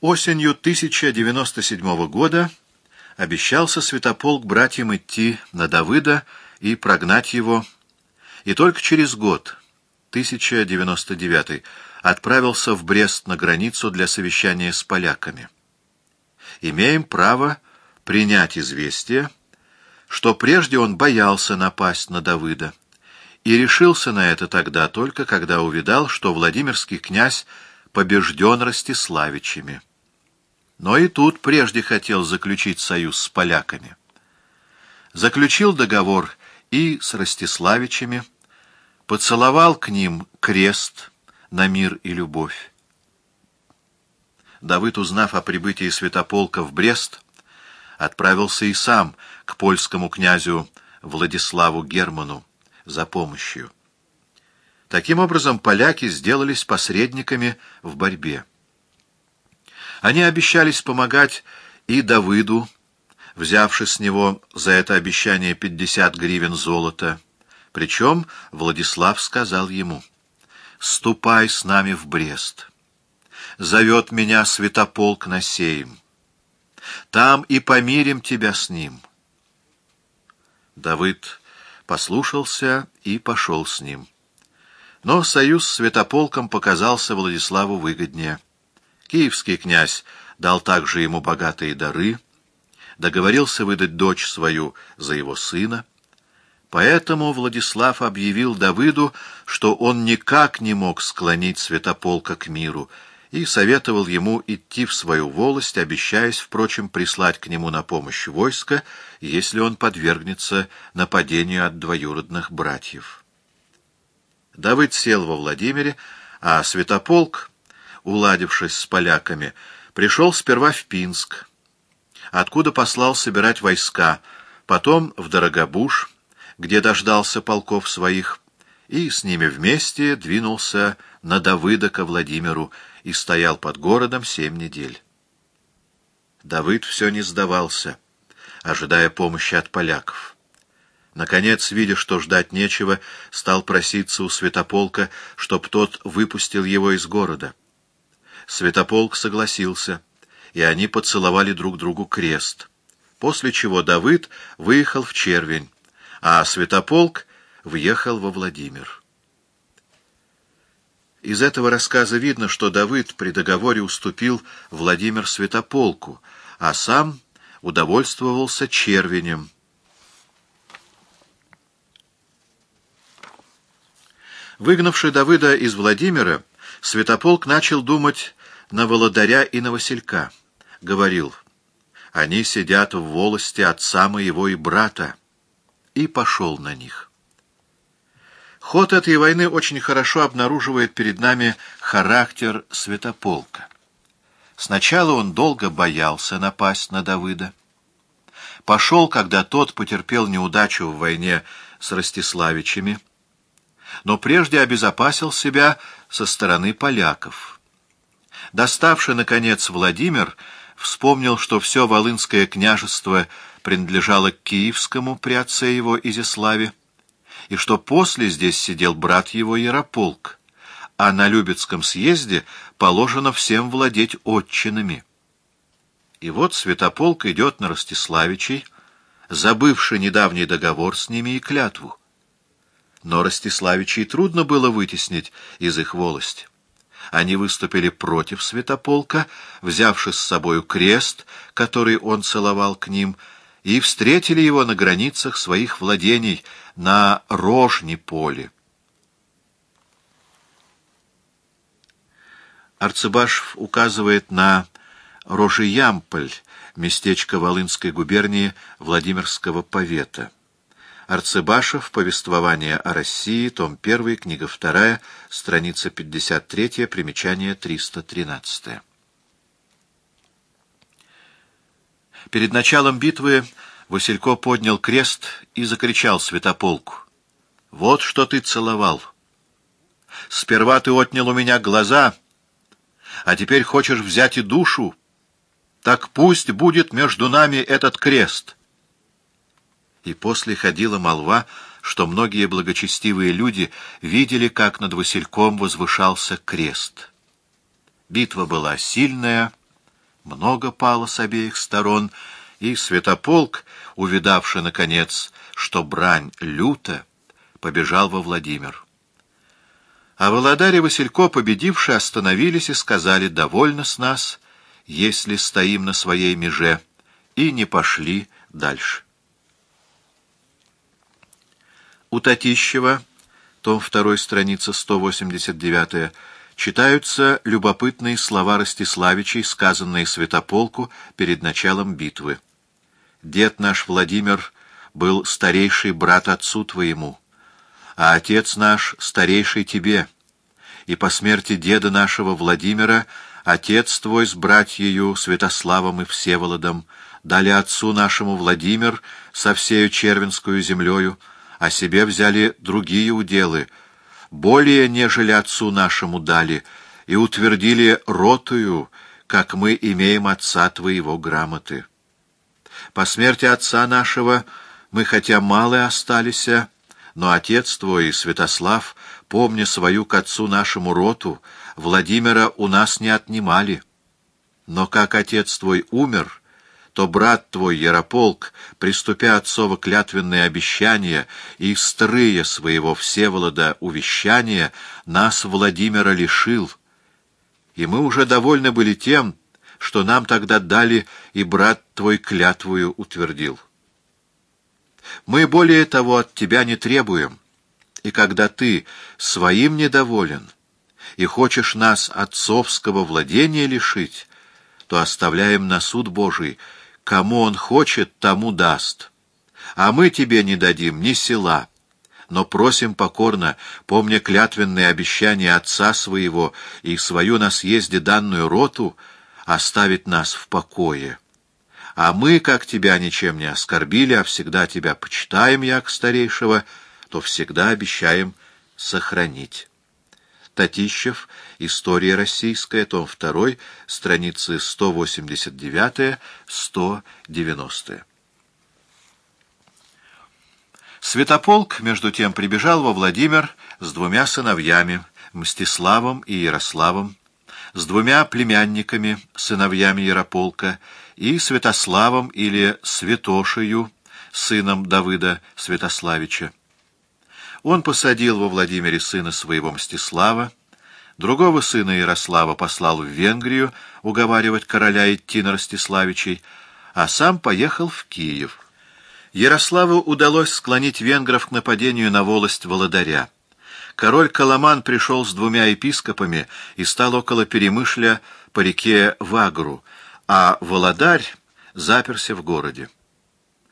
Осенью 1097 года обещался святополк братьям идти на Давыда и прогнать его, и только через год, 1099, отправился в Брест на границу для совещания с поляками. Имеем право принять известие, что прежде он боялся напасть на Давыда, и решился на это тогда только, когда увидал, что Владимирский князь побежден Ростиславичами. Но и тут прежде хотел заключить союз с поляками. Заключил договор и с Ростиславичами, поцеловал к ним крест на мир и любовь. Давыд, узнав о прибытии святополка в Брест, отправился и сам к польскому князю Владиславу Герману за помощью. Таким образом, поляки сделались посредниками в борьбе. Они обещались помогать и Давыду, взявши с него за это обещание пятьдесят гривен золота. Причем Владислав сказал ему, «Ступай с нами в Брест. Зовет меня святополк на сейм. Там и помирим тебя с ним». Давыд послушался и пошел с ним. Но союз с святополком показался Владиславу выгоднее. Киевский князь дал также ему богатые дары, договорился выдать дочь свою за его сына. Поэтому Владислав объявил Давыду, что он никак не мог склонить святополка к миру, и советовал ему идти в свою волость, обещаясь, впрочем, прислать к нему на помощь войско, если он подвергнется нападению от двоюродных братьев. Давыд сел во Владимире, а святополк уладившись с поляками, пришел сперва в Пинск, откуда послал собирать войска, потом в Дорогобуж, где дождался полков своих, и с ними вместе двинулся на Давыда ко Владимиру и стоял под городом семь недель. Давыд все не сдавался, ожидая помощи от поляков. Наконец, видя, что ждать нечего, стал проситься у святополка, чтоб тот выпустил его из города. Святополк согласился, и они поцеловали друг другу крест, после чего Давыд выехал в Червень, а Святополк въехал во Владимир. Из этого рассказа видно, что Давыд при договоре уступил Владимир Святополку, а сам удовольствовался Червенем. Выгнавший Давыда из Владимира, Святополк начал думать на Володаря и на Василька. Говорил, они сидят в волости отца моего и брата, и пошел на них. Ход этой войны очень хорошо обнаруживает перед нами характер Святополка. Сначала он долго боялся напасть на Давыда. Пошел, когда тот потерпел неудачу в войне с Ростиславичами, но прежде обезопасил себя со стороны поляков. Доставший, наконец, Владимир вспомнил, что все Волынское княжество принадлежало к Киевскому при отце его Изяславе, и что после здесь сидел брат его Ярополк, а на Любецком съезде положено всем владеть отчинами. И вот Святополк идет на Ростиславичей, забывший недавний договор с ними и клятву. Но Ростиславичей трудно было вытеснить из их волости они выступили против святополка, взявши с собою крест, который он целовал к ним, и встретили его на границах своих владений на Рожне поле. Арцебашев указывает на Рожеямполь, местечко Волынской губернии Владимирского повета. Арцебашев, повествование о России, том 1, книга 2, страница 53, примечание 313. Перед началом битвы Василько поднял крест и закричал святополку. «Вот что ты целовал! Сперва ты отнял у меня глаза, а теперь хочешь взять и душу. Так пусть будет между нами этот крест» и после ходила молва, что многие благочестивые люди видели, как над Васильком возвышался крест. Битва была сильная, много пало с обеих сторон, и Святополк, увидавший, наконец, что брань люта, побежал во Владимир. А Володарь и Василько, победившие, остановились и сказали «довольно с нас, если стоим на своей меже», и не пошли дальше. У Татищева, том 2, страница 189 читаются любопытные слова Ростиславичей, сказанные Святополку перед началом битвы. «Дед наш Владимир был старейший брат отцу твоему, а отец наш старейший тебе, и по смерти деда нашего Владимира отец твой с братьею Святославом и Всеволодом дали отцу нашему Владимир со всею червенскую землею, а себе взяли другие уделы — более, нежели отцу нашему дали, и утвердили ротую, как мы имеем отца твоего грамоты. По смерти отца нашего мы хотя малы остались, но отец твой Святослав, помня свою к отцу нашему роту, Владимира у нас не отнимали. Но как отец твой умер, то брат твой, Ярополк, приступя отцово клятвенное обещание и стрыя своего Всеволода увещания, нас Владимира лишил. И мы уже довольны были тем, что нам тогда дали, и брат твой клятвую утвердил. Мы более того от тебя не требуем, и когда ты своим недоволен и хочешь нас отцовского владения лишить, то оставляем на суд Божий — Кому он хочет, тому даст. А мы тебе не дадим ни села, но просим покорно, помня клятвенные обещания отца своего и свою на съезде данную роту, оставить нас в покое. А мы, как тебя ничем не оскорбили, а всегда тебя почитаем, як старейшего, то всегда обещаем сохранить». Татищев. История российская. Том 2. Страницы 189-190. Святополк, между тем, прибежал во Владимир с двумя сыновьями, Мстиславом и Ярославом, с двумя племянниками, сыновьями Ярополка, и Святославом или Святошею, сыном Давыда Святославича. Он посадил во Владимире сына своего Мстислава, другого сына Ярослава послал в Венгрию уговаривать короля идти на Ростиславичей, а сам поехал в Киев. Ярославу удалось склонить венгров к нападению на волость Володаря. Король Коломан пришел с двумя епископами и стал около Перемышля по реке Вагру, а Володарь заперся в городе.